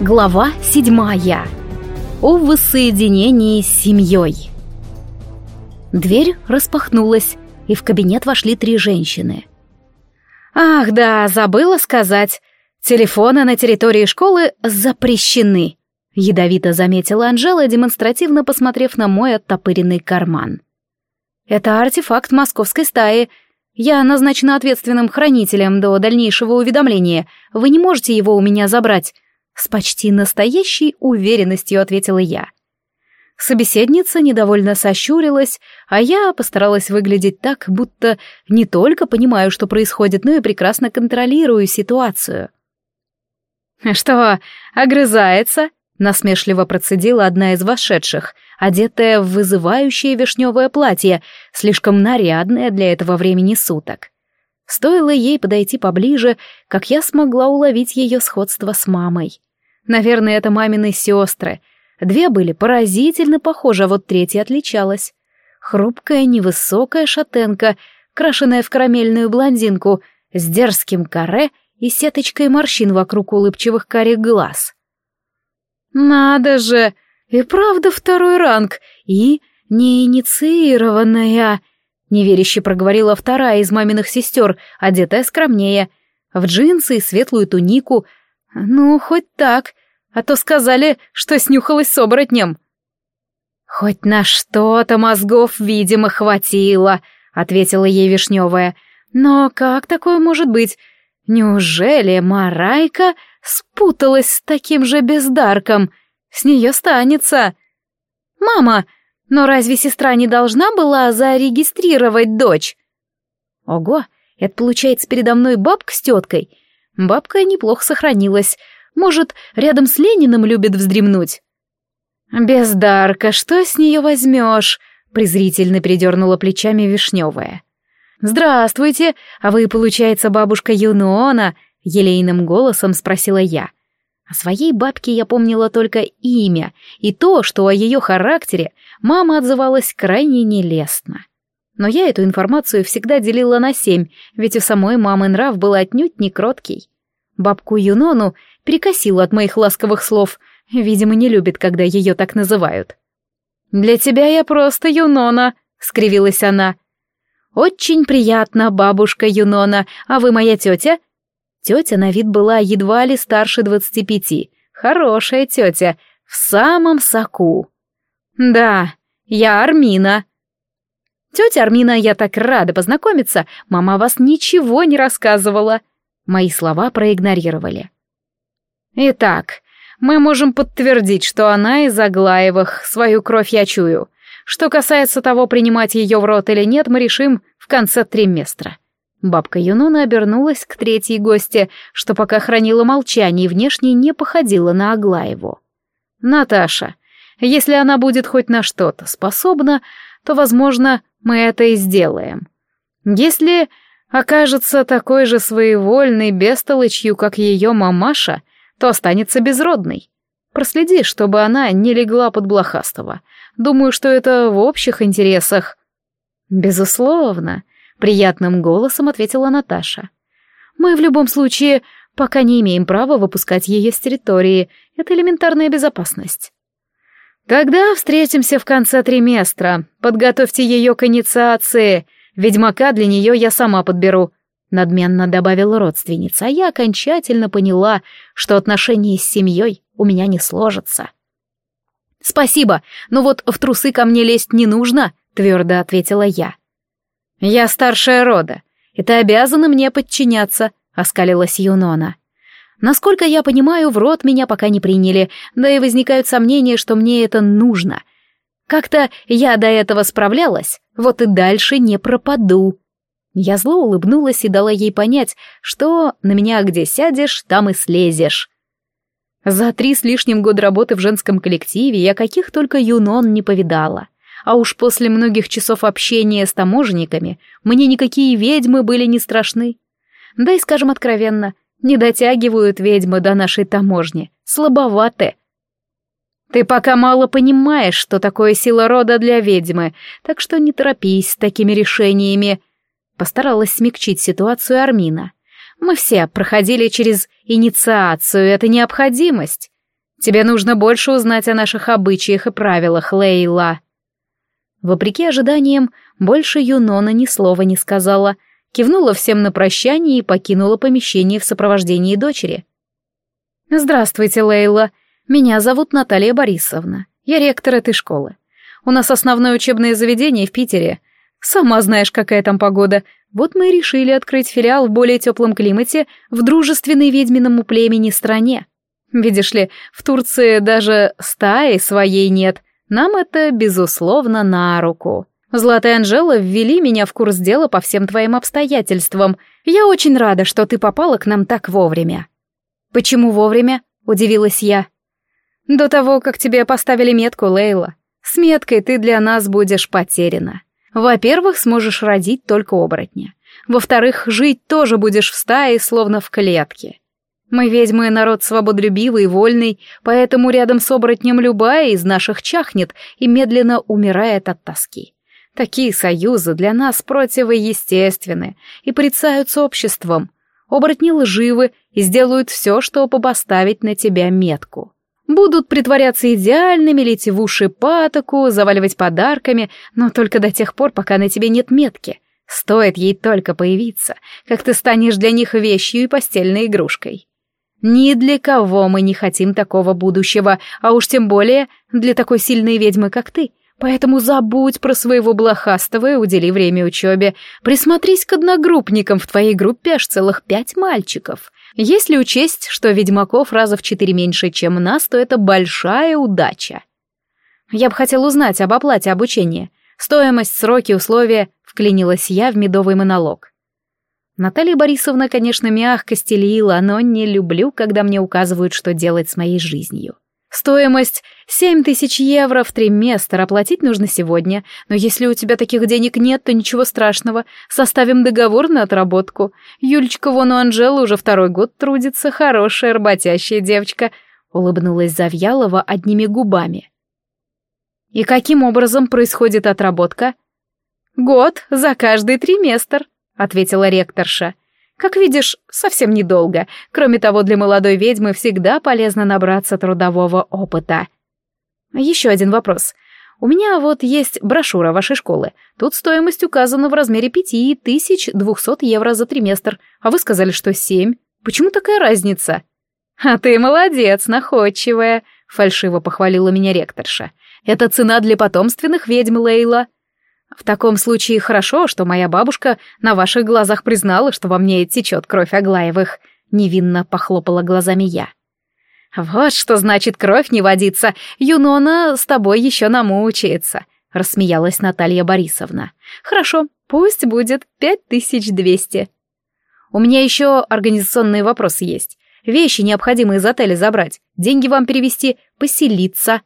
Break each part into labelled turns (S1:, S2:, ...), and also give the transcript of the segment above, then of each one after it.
S1: Глава седьмая. О воссоединении с семьей. Дверь распахнулась, и в кабинет вошли три женщины. «Ах, да, забыла сказать. Телефоны на территории школы запрещены», — ядовито заметила Анжела, демонстративно посмотрев на мой оттопыренный карман. «Это артефакт московской стаи. Я назначена ответственным хранителем до дальнейшего уведомления. Вы не можете его у меня забрать. С почти настоящей уверенностью ответила я. Собеседница недовольно сощурилась, а я постаралась выглядеть так, будто не только понимаю, что происходит, но и прекрасно контролирую ситуацию. «Что, огрызается?» — насмешливо процедила одна из вошедших, одетая в вызывающее вишневое платье, слишком нарядное для этого времени суток. Стоило ей подойти поближе, как я смогла уловить ее сходство с мамой. Наверное, это мамины сестры. Две были поразительно похожи, а вот третья отличалась. Хрупкая, невысокая шатенка, крашенная в карамельную блондинку, с дерзким каре и сеточкой морщин вокруг улыбчивых карих глаз. «Надо же! И правда второй ранг! И неинициированная!» Неверяще проговорила вторая из маминых сестер, одетая скромнее, в джинсы и светлую тунику. «Ну, хоть так а то сказали, что снюхалась с оборотнем». «Хоть на что-то мозгов, видимо, хватило», — ответила ей Вишневая. «Но как такое может быть? Неужели Марайка спуталась с таким же бездарком? С нее станется». «Мама, но разве сестра не должна была зарегистрировать дочь?» «Ого, это получается передо мной бабка с теткой. Бабка неплохо сохранилась, может, рядом с Лениным любит вздремнуть? «Бездарка, что с нее возьмешь?» — презрительно передернула плечами Вишневая. «Здравствуйте, а вы, получается, бабушка Юнона?» — елейным голосом спросила я. О своей бабке я помнила только имя и то, что о ее характере мама отзывалась крайне нелестно. Но я эту информацию всегда делила на семь, ведь у самой мамы нрав был отнюдь не кроткий. Бабку Юнону перекосила от моих ласковых слов. Видимо, не любит, когда ее так называют. «Для тебя я просто Юнона», — скривилась она. «Очень приятно, бабушка Юнона, а вы моя тетя?» Тетя на вид была едва ли старше двадцати пяти. Хорошая тетя, в самом соку. «Да, я Армина». «Тетя Армина, я так рада познакомиться. Мама вас ничего не рассказывала». Мои слова проигнорировали. Итак, мы можем подтвердить, что она из Аглаевых, свою кровь я чую. Что касается того, принимать ее в рот или нет, мы решим в конце триместра. Бабка Юнона обернулась к третьей гости, что пока хранила молчание и внешне не походила на Аглаеву. «Наташа, если она будет хоть на что-то способна, то, возможно, мы это и сделаем. Если окажется такой же своевольной бестолочью, как ее мамаша, то останется безродной. Проследи, чтобы она не легла под Блохастова. Думаю, что это в общих интересах». «Безусловно», — приятным голосом ответила Наташа. «Мы в любом случае пока не имеем права выпускать ее с территории. Это элементарная безопасность». «Тогда встретимся в конце триместра. Подготовьте ее к инициации. Ведьмака для нее я сама подберу. Надменно добавила родственница, а я окончательно поняла, что отношения с семьей у меня не сложатся. «Спасибо, но вот в трусы ко мне лезть не нужно», — твердо ответила я. «Я старшая рода, и ты обязана мне подчиняться», — оскалилась Юнона. «Насколько я понимаю, в рот меня пока не приняли, да и возникают сомнения, что мне это нужно. Как-то я до этого справлялась, вот и дальше не пропаду». Я зло улыбнулась и дала ей понять, что на меня где сядешь, там и слезешь. За три с лишним года работы в женском коллективе я каких только юнон не повидала. А уж после многих часов общения с таможенниками мне никакие ведьмы были не страшны. Да и скажем откровенно, не дотягивают ведьмы до нашей таможни, слабоваты. Ты пока мало понимаешь, что такое сила рода для ведьмы, так что не торопись с такими решениями, Постаралась смягчить ситуацию Армина. Мы все проходили через инициацию, это необходимость. Тебе нужно больше узнать о наших обычаях и правилах, Лейла». Вопреки ожиданиям, больше Юнона ни слова не сказала, кивнула всем на прощание и покинула помещение в сопровождении дочери. «Здравствуйте, Лейла. Меня зовут Наталья Борисовна. Я ректор этой школы. У нас основное учебное заведение в Питере. Сама знаешь, какая там погода. Вот мы и решили открыть филиал в более теплом климате в дружественной ведьминому племени стране. Видишь ли, в Турции даже стаи своей нет. Нам это, безусловно, на руку. Златая Анжела ввели меня в курс дела по всем твоим обстоятельствам. Я очень рада, что ты попала к нам так вовремя. Почему вовремя? Удивилась я. До того, как тебе поставили метку, Лейла. С меткой ты для нас будешь потеряна. Во-первых, сможешь родить только оборотня. Во-вторых, жить тоже будешь в стае, словно в клетке. Мы ведьмы народ свободолюбивый и вольный, поэтому рядом с оборотнем любая из наших чахнет и медленно умирает от тоски. Такие союзы для нас противоестественны и порицаются обществом. Оборотни лживы и сделают все, чтобы поставить на тебя метку. Будут притворяться идеальными, лить в уши патоку, заваливать подарками, но только до тех пор, пока на тебе нет метки. Стоит ей только появиться, как ты станешь для них вещью и постельной игрушкой. Ни для кого мы не хотим такого будущего, а уж тем более для такой сильной ведьмы, как ты. Поэтому забудь про своего блохастого и удели время учебе. Присмотрись к одногруппникам, в твоей группе аж целых пять мальчиков. Если учесть, что ведьмаков раза в четыре меньше, чем нас, то это большая удача. Я бы хотел узнать об оплате обучения. Стоимость, сроки, условия, вклинилась я в медовый монолог. Наталья Борисовна, конечно, мягко стелила, но не люблю, когда мне указывают, что делать с моей жизнью. Стоимость семь тысяч евро в триместр оплатить нужно сегодня, но если у тебя таких денег нет, то ничего страшного, составим договор на отработку. Юлечка вон у Анжелы уже второй год трудится, хорошая работящая девочка», — улыбнулась Завьялова одними губами. «И каким образом происходит отработка?» «Год за каждый триместр», — ответила ректорша. Как видишь, совсем недолго. Кроме того, для молодой ведьмы всегда полезно набраться трудового опыта. Еще один вопрос. У меня вот есть брошюра вашей школы. Тут стоимость указана в размере 5200 евро за триместр, а вы сказали, что 7. Почему такая разница? А ты молодец, находчивая, фальшиво похвалила меня ректорша. Это цена для потомственных ведьм, Лейла. В таком случае хорошо, что моя бабушка на ваших глазах признала, что во мне течет кровь Аглаевых. Невинно похлопала глазами я. Вот что значит кровь не водится. Юнона с тобой еще намучается. Рассмеялась Наталья Борисовна. Хорошо, пусть будет пять тысяч двести. У меня еще организационные вопросы есть. Вещи необходимо из отеля забрать, деньги вам перевести, поселиться.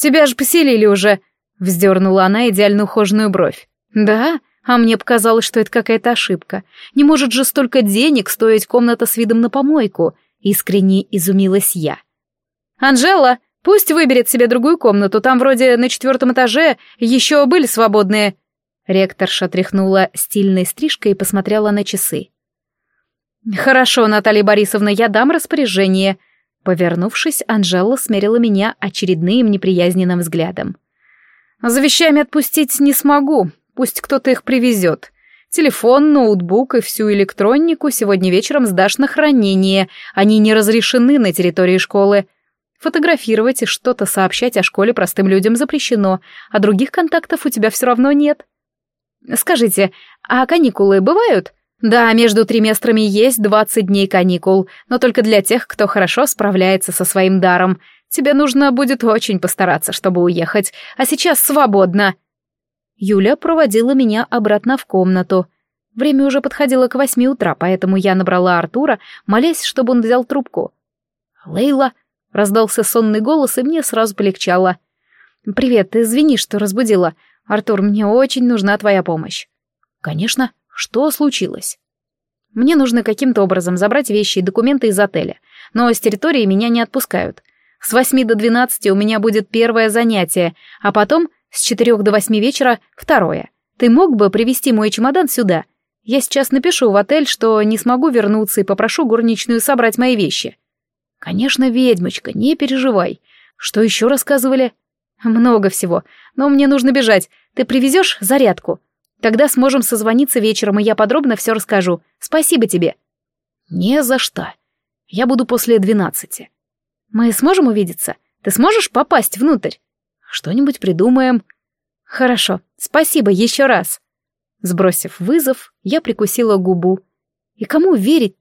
S1: Тебя же поселили уже, Вздернула она идеально ухоженную бровь. «Да? А мне показалось, что это какая-то ошибка. Не может же столько денег стоить комната с видом на помойку», — искренне изумилась я. «Анжела, пусть выберет себе другую комнату, там вроде на четвертом этаже еще были свободные». Ректорша тряхнула стильной стрижкой и посмотрела на часы. «Хорошо, Наталья Борисовна, я дам распоряжение». Повернувшись, Анжела смерила меня очередным неприязненным взглядом. За вещами отпустить не смогу, пусть кто-то их привезет. Телефон, ноутбук и всю электронику сегодня вечером сдашь на хранение, они не разрешены на территории школы. Фотографировать и что-то сообщать о школе простым людям запрещено, а других контактов у тебя все равно нет. Скажите, а каникулы бывают? Да, между триместрами есть 20 дней каникул, но только для тех, кто хорошо справляется со своим даром — Тебе нужно будет очень постараться, чтобы уехать, а сейчас свободно». Юля проводила меня обратно в комнату. Время уже подходило к восьми утра, поэтому я набрала Артура, молясь, чтобы он взял трубку. «Лейла», — раздался сонный голос, и мне сразу полегчало. «Привет, извини, что разбудила. Артур, мне очень нужна твоя помощь». «Конечно. Что случилось?» «Мне нужно каким-то образом забрать вещи и документы из отеля, но с территории меня не отпускают. С восьми до двенадцати у меня будет первое занятие, а потом с четырех до восьми вечера второе. Ты мог бы привезти мой чемодан сюда? Я сейчас напишу в отель, что не смогу вернуться и попрошу горничную собрать мои вещи». Конечно, ведьмочка, не переживай. Что еще рассказывали? Много всего. Но мне нужно бежать. Ты привезешь зарядку? Тогда сможем созвониться вечером, и я подробно все расскажу. Спасибо тебе. Не за что. Я буду после двенадцати. Мы сможем увидеться? Ты сможешь попасть внутрь? Что-нибудь придумаем. Хорошо. Спасибо еще раз. Сбросив вызов, я прикусила губу. И кому верить